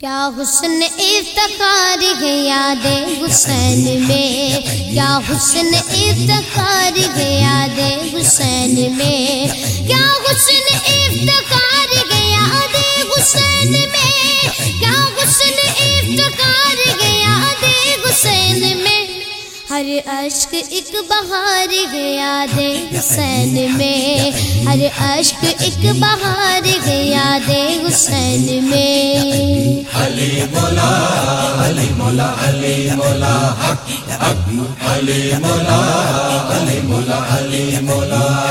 کیا حسن افتخار ہے یاد حسین میں؟ کیا حسن افتخار ہے یاد حسین میں؟ کیا حسن افتخار ہے یاد حسین میں؟ کیا حسن افتخار ہے یاد حسین میں؟ ہر اشک ایک بہار ہے یاد حسین میں؟ ہر اشک ایک بہار ہے یاد حسین میں۔ علی مولا علی مولا علی مولا حق علی مولا علی مولا علی مولا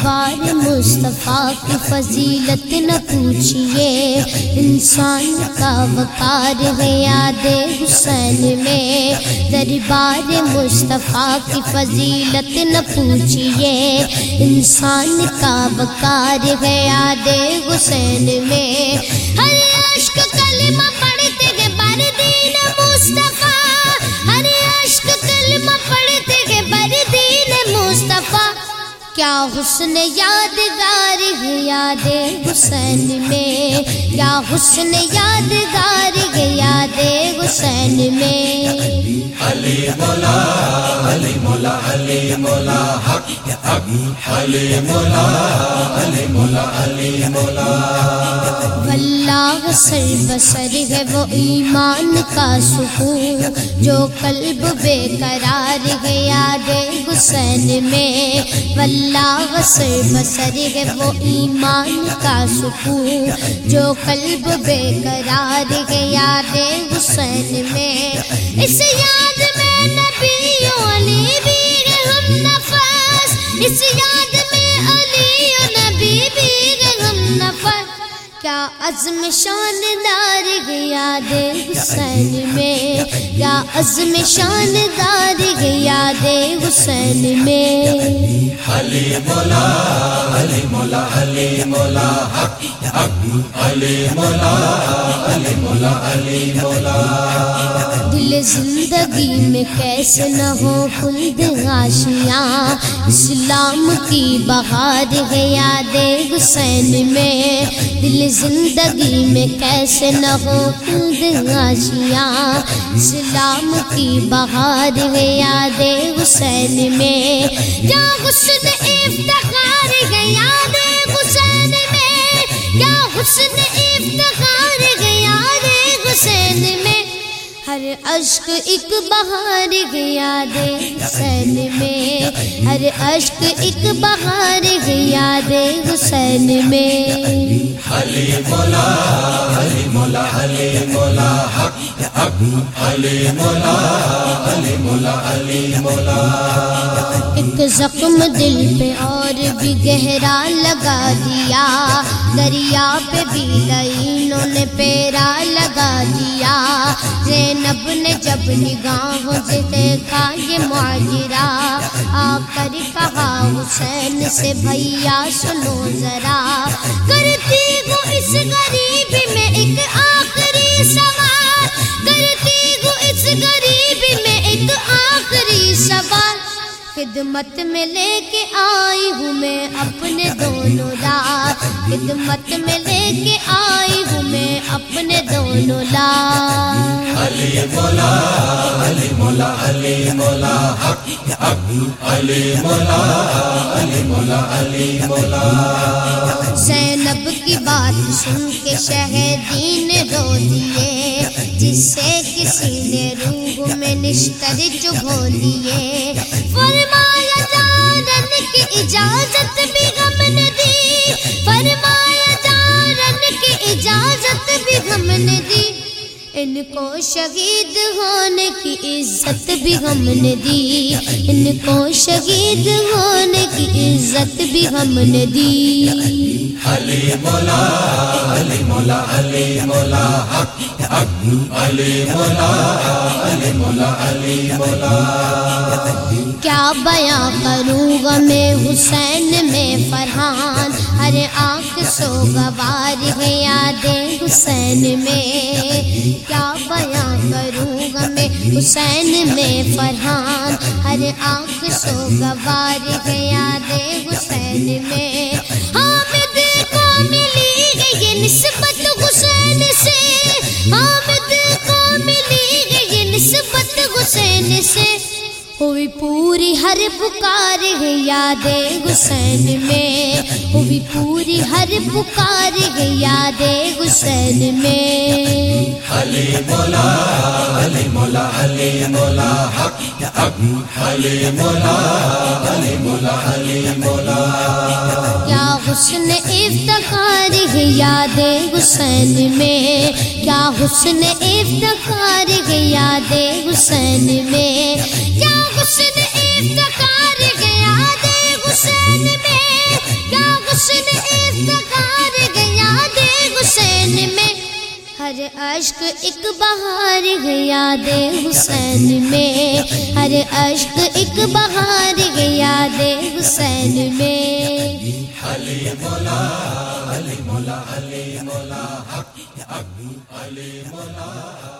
دربار مصطفیٰ کی فضیلت نہ پوچھئے۔ انسان کا وقار ہے یاد حسین میں۔ دربار مصطفیٰ کی فضیلت نہ پوچھئے۔ انسان کا وقار ہے یاد حسین میں۔ کیا حسن یادگار ہے یاد حسین میں؟ کیا حسن یادگار ہے یاد حسین میں؟ علی مولا علی مولا علی مولا، حق، یا حق علی مولا علی مولا علی مولا. واللہ سر بسر ہے وہ ایمان کا سکون، جو قلب بے قرار ہے یاد حسین میں. واللہ سر بسر ہے وہ ایمان کا سکون، جو قلب بے قرار ہے یاد حسین میں. اس یاد میں نبیوں اس یاد میں علی نبی بھی ہم نفس۔ کیا عزم شاندار ہے یاد حسین میں؟ کیا عزم شاندار ہے یاد حسین میں؟ علی مولا علی مولا علی مولا علی مولا علی مولا علی مولا۔ دل زندگی میں کیسے نہ ہو خلد غاشیاں۔ اسلام کی بہار ہے یاد حسین میں۔ دل زندگی میں کیسے نہ ہو خلد غاشیاں۔ اسلام کی بہار ہے یاد حسین میں۔ کیا حسن افتخار اشک ایک بہار یاد حسین میں ہر اشک ایک بہار یاد حسین میں۔ علی مولا علی مولا علی مولا حق حق علی مولا علی مولا علی مولا۔ ایک زخم دل پہ اور بھی گہرا لگا دیا۔ دریا پہ بھی لائنوں نے پیرا لگا دیا۔ زینب نے جب نگاہوں سے دیکھا یہ معجرہ آ کر کہا، حسین سے، بھیا سنو ذرا۔ کرتی ہوں اس غریب میں ایک آخری سوال۔ خدمت میں لے کے آئی ہوں میں اپنے دونوں لال۔ خدمت میں لے کے آئی ہوں میں اپنے دونوں لال۔ علی مولا علی مولا علی مولا حق علی مولا علی مولا علی مولا۔ زینب کی بات سن کے شہدین رو دیے جس سے کسی نے روح میں نشتر چبھو لیے۔ کی اجازت بھی غم نے دی فرمایا جارن کی اجازت بھی غم نے دی ان کو شہید ہونے کی عزت بھی ہم نے دی ان کو شہید ہونے کی عزت بھی ہم نے دی علی مولا علی مولا علی مولا علی مولا علی مولا علی مولا۔ کیا بیاں کروں گا میں حسین میں فرحان؟ ہر آنکھ سو گوار ہے یاد حسین میں۔ کیا بیاں کروں گا میں حسین میں فرحان؟ ہر آنکھ سو گوار ہے یاد حسین میں۔ ہر پکار ہے یاد حسین میں۔ ہوئی پوری ہر پکار ہے یاد حسین میں۔ علی مولا علی مولا علی مولا حق۔ حق علی مولا علی مولا علی مولا۔ کیا حسن افتخار ہے یاد حسین میں؟ کیا حسن افتخار ہے یاد حسین میں؟ کیا حسن افتخار ہے حسین میں۔ حسن افتخار ہے یاد حسین میں؟ ہر اشک ایک بہار ہے یاد حسین میں۔ ہر اشک ایک بہار ہے یاد حسین میں۔ علی مولا علی مولا علی مولا حق علی مولا